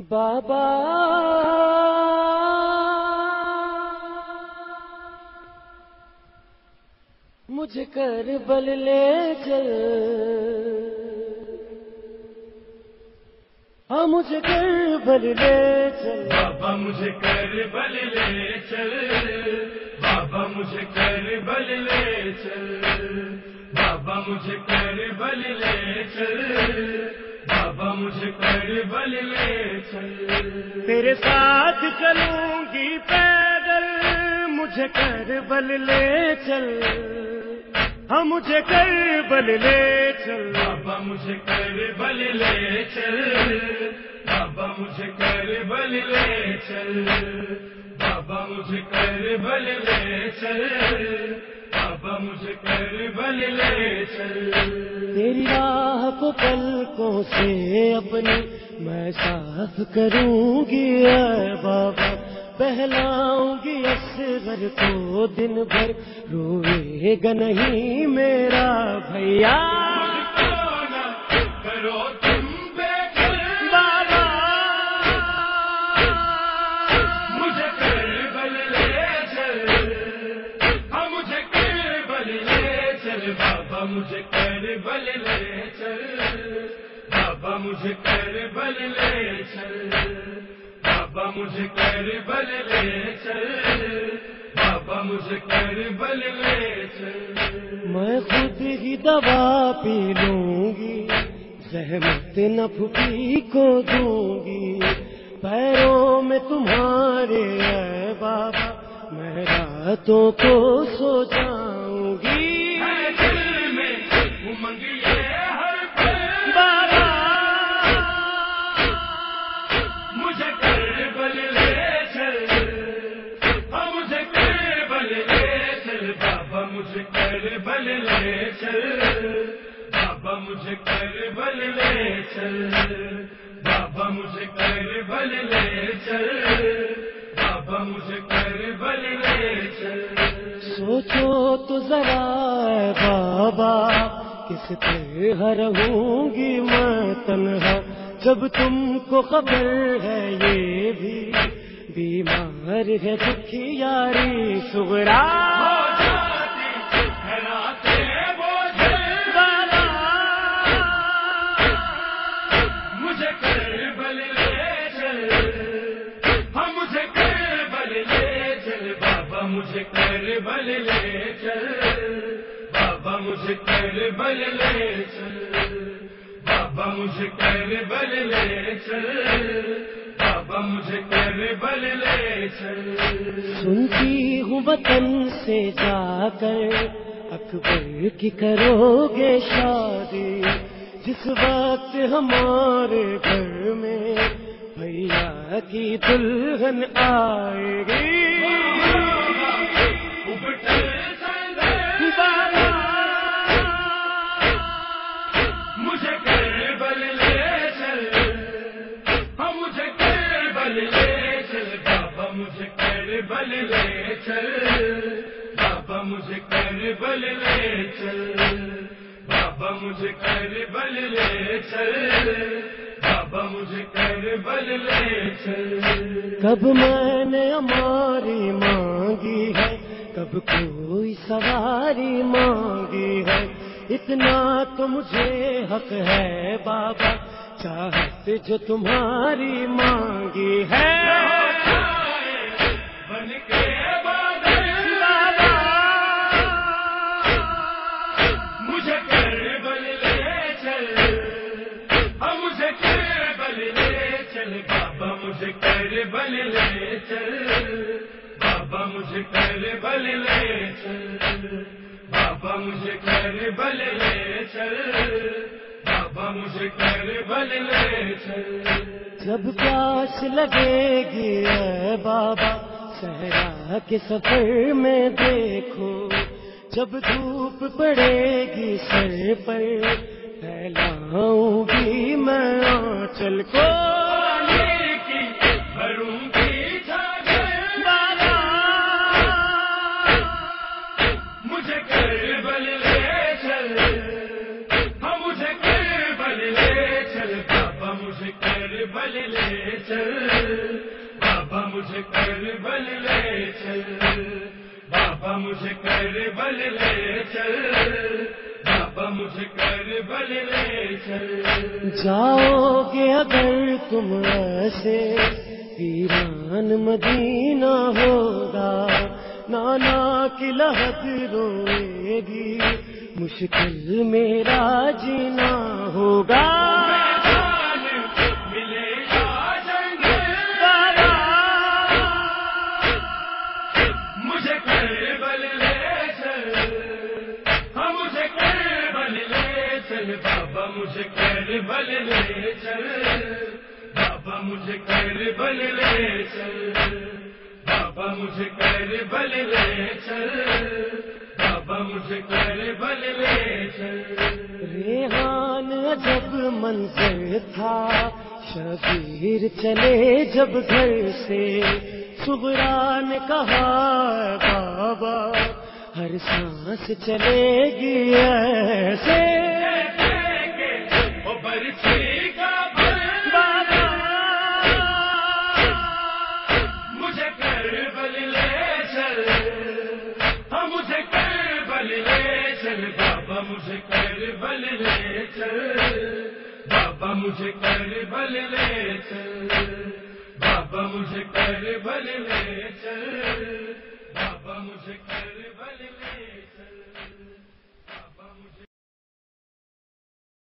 بابا مجھے کر بل لے چل۔ ہاں مجھے کر بل لے چل۔ بابا مجھے کر بل لے چل۔ بابا مجھے کر بل لے چل۔ بابا مجھے کر بل لے چل۔ بابا مجھے کر بل لے چل۔ تیرے ساتھ چلوں گی پیدل مجھے کر بل لے چل۔ ہاں مجھے کر بل لے چل۔ بابا مجھے کر بل لے چل۔ بابا مجھے کر بل لے چل۔ مجھے کر بل لے چل بابا مجھے کر بل لے چل۔ تیری راہ کو پلکوں سے اپنی میں صاف کروں گی اے بابا بہلاؤں گی اصغر کو دن بھر۔ روئے گا نہیں میرا بھیا۔ کرو بابا مجھے کر بل لے چل۔ بابا مجھے کر بل لے چل۔ بابا مجھے کر بل لے چل۔ میں خود ہی دوا پی لوں گی زحمت نہ پھوپھی کو دوں گی پیروں میں تمہارے اے بابا، میں راتوں کو سو جاؤں۔ بل لے چل بابا مجھے کر بل لے چل بابا مجھے کر بل لے چل بابا مجھے کر بل لے چل۔ سوچو تو ذرا بابا کس طرح رہوں گی میں تنہا؟ جب تم کو خبر ہے یہ بھی بیمار ہے دکھی یاری سغرا۔ بل لے چل ہم مجھے کر بل لے چل بابا مجھے کر بل لے چل بابا مجھے کر بل لے چل بابا مجھے کر بل لے چل بابا مجھے کر بل لے چل سنتی ہوں وطن سے جا کر، اکبر کی کرو گے شادی۔ جس وقت ہمارے گھر میں بھیا کی دلہن آئے گی۔ مجھے بل لے چل۔ ہم مجھے بل لے چل۔ بابا، مجھے کر بل لے چل۔ بابا مجھے کر بل لے چل۔ بابا مجھے کر بل لے چل۔ کب میں نے ہماری مانگی ہے؟ کب کوئی سواری مانگی ہے؟ اتنا تو مجھے حق ہے بابا چاہت جو تمہاری مانگی ہے بن کے چل بابا مجھے کر بل لے چل بابا مجھے کر بل لے چل بابا مجھے کر بل لے چل۔ جب پیاس لگے گی اے بابا صحرا کے سفر میں دیکھو۔ جب دھوپ پڑے گی سر پر پھیلاؤں گی میں آنچل کو۔ بھروں بابا کر بل لے چل۔ بابا مجھے کر بل لے چل۔ بابا مجھے کر بل لے چل۔ جاؤ گے اگر تم ایسے، ویران مدینہ ہوگا۔ نانا کی لہت روئے گی، مشکل میرا جینا ہوگا۔ چل بابا مجھے کر بل لے چل۔ بابا مجھے کر بل لے چل۔ بابا مجھے کر بل لے چل۔ بابا مجھے کر بل لے چل۔ ریحان جب منظر تھا شبیر چلے جب گھر سے۔ سبرا نے کہا، بابا، ہر سانس چلے گی ایسے۔ بابا مجھے کر بل لے چل بابا مجھے کر بل لے چل بابا مجھے کر بل لے چل بابا مجھے کر بل لے